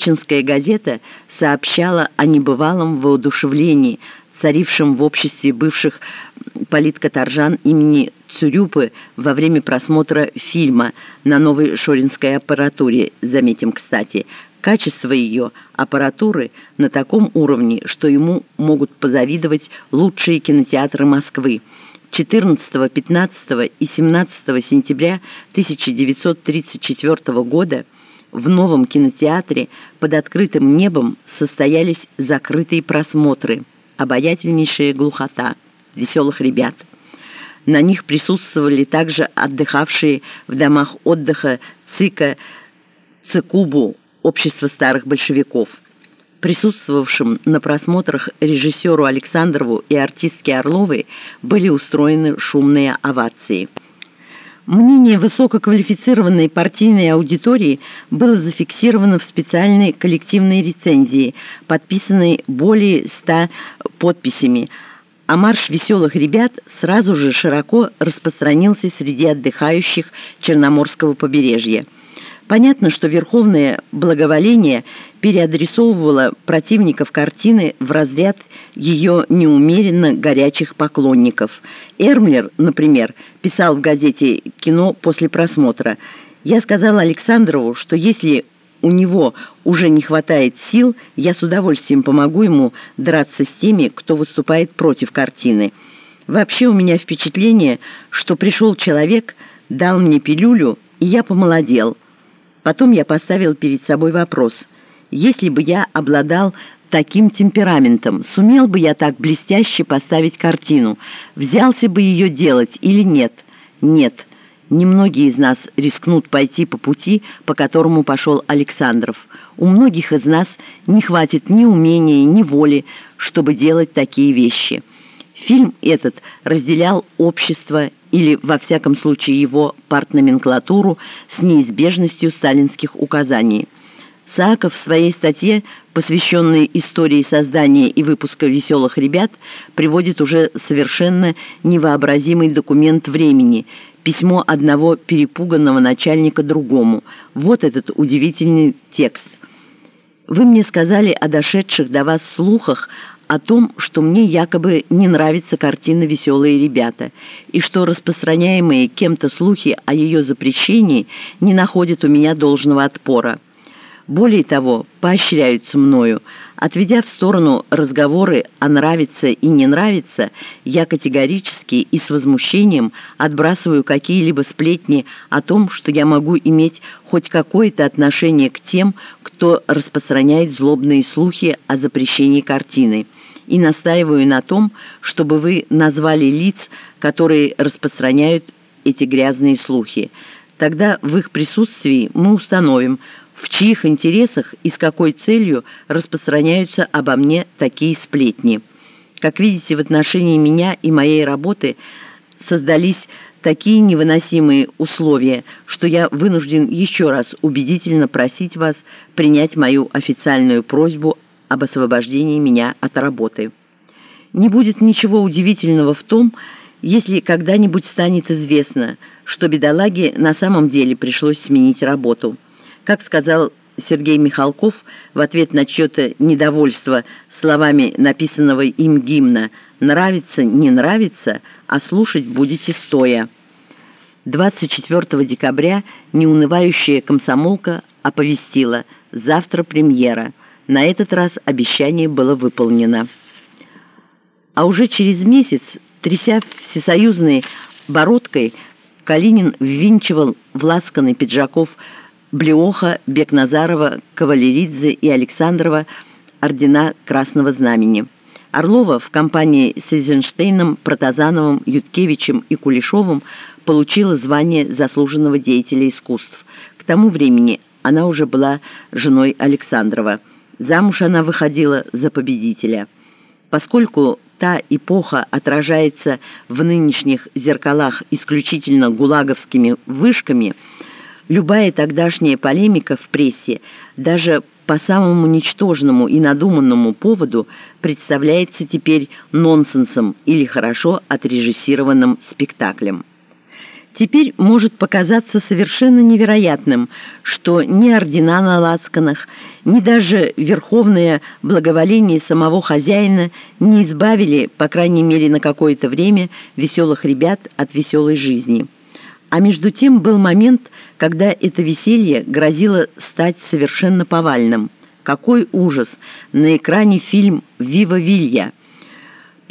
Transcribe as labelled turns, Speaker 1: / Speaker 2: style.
Speaker 1: Сочинская газета сообщала о небывалом воодушевлении, царившем в обществе бывших политкоторжан имени Цюрюпы во время просмотра фильма на новой шоринской аппаратуре, заметим, кстати, качество ее аппаратуры на таком уровне, что ему могут позавидовать лучшие кинотеатры Москвы. 14, 15 и 17 сентября 1934 года в новом кинотеатре под открытым небом состоялись закрытые просмотры, обаятельнейшая глухота, веселых ребят. На них присутствовали также отдыхавшие в домах отдыха ЦИКа ЦИКУБУ Общество старых большевиков. Присутствовавшим на просмотрах режиссеру Александрову и артистке Орловой были устроены шумные овации. Мнение высококвалифицированной партийной аудитории было зафиксировано в специальной коллективной рецензии, подписанной более ста подписями, а марш веселых ребят сразу же широко распространился среди отдыхающих Черноморского побережья. Понятно, что верховное благоволение переадресовывало противников картины в разряд ее неумеренно горячих поклонников. Эрмлер, например, писал в газете «Кино» после просмотра. «Я сказал Александрову, что если у него уже не хватает сил, я с удовольствием помогу ему драться с теми, кто выступает против картины. Вообще у меня впечатление, что пришел человек, дал мне пилюлю, и я помолодел». Потом я поставил перед собой вопрос. Если бы я обладал таким темпераментом, сумел бы я так блестяще поставить картину, взялся бы ее делать или нет? Нет. Немногие из нас рискнут пойти по пути, по которому пошел Александров. У многих из нас не хватит ни умения, ни воли, чтобы делать такие вещи. Фильм этот разделял общество или, во всяком случае, его партноменклатуру с неизбежностью сталинских указаний. Сааков в своей статье, посвященной истории создания и выпуска «Веселых ребят», приводит уже совершенно невообразимый документ времени – письмо одного перепуганного начальника другому. Вот этот удивительный текст. «Вы мне сказали о дошедших до вас слухах о том, что мне якобы не нравится картина «Веселые ребята», и что распространяемые кем-то слухи о ее запрещении не находят у меня должного отпора. Более того, поощряются мною. Отведя в сторону разговоры о нравится и не нравится, я категорически и с возмущением отбрасываю какие-либо сплетни о том, что я могу иметь хоть какое-то отношение к тем, кто распространяет злобные слухи о запрещении картины и настаиваю на том, чтобы вы назвали лиц, которые распространяют эти грязные слухи. Тогда в их присутствии мы установим, в чьих интересах и с какой целью распространяются обо мне такие сплетни. Как видите, в отношении меня и моей работы создались такие невыносимые условия, что я вынужден еще раз убедительно просить вас принять мою официальную просьбу об освобождении меня от работы. Не будет ничего удивительного в том, если когда-нибудь станет известно, что бедолаге на самом деле пришлось сменить работу. Как сказал Сергей Михалков в ответ на чье-то недовольство словами написанного им гимна «Нравится, не нравится, а слушать будете стоя». 24 декабря неунывающая комсомолка оповестила «Завтра премьера». На этот раз обещание было выполнено. А уже через месяц, тряся всесоюзной бородкой, Калинин ввинчивал в лацканы пиджаков Блеоха, Бекназарова, Кавалеридзе и Александрова ордена Красного Знамени. Орлова в компании с Эйзенштейном, Протазановым, Юткевичем и Кулешовым получила звание заслуженного деятеля искусств. К тому времени она уже была женой Александрова. Замуж она выходила за победителя. Поскольку та эпоха отражается в нынешних зеркалах исключительно гулаговскими вышками, любая тогдашняя полемика в прессе, даже по самому ничтожному и надуманному поводу, представляется теперь нонсенсом или хорошо отрежиссированным спектаклем. Теперь может показаться совершенно невероятным, что ни ордена на лацканах, ни даже верховное благоволение самого хозяина не избавили, по крайней мере на какое-то время, веселых ребят от веселой жизни. А между тем был момент, когда это веселье грозило стать совершенно повальным. Какой ужас! На экране фильм «Вива Вилья»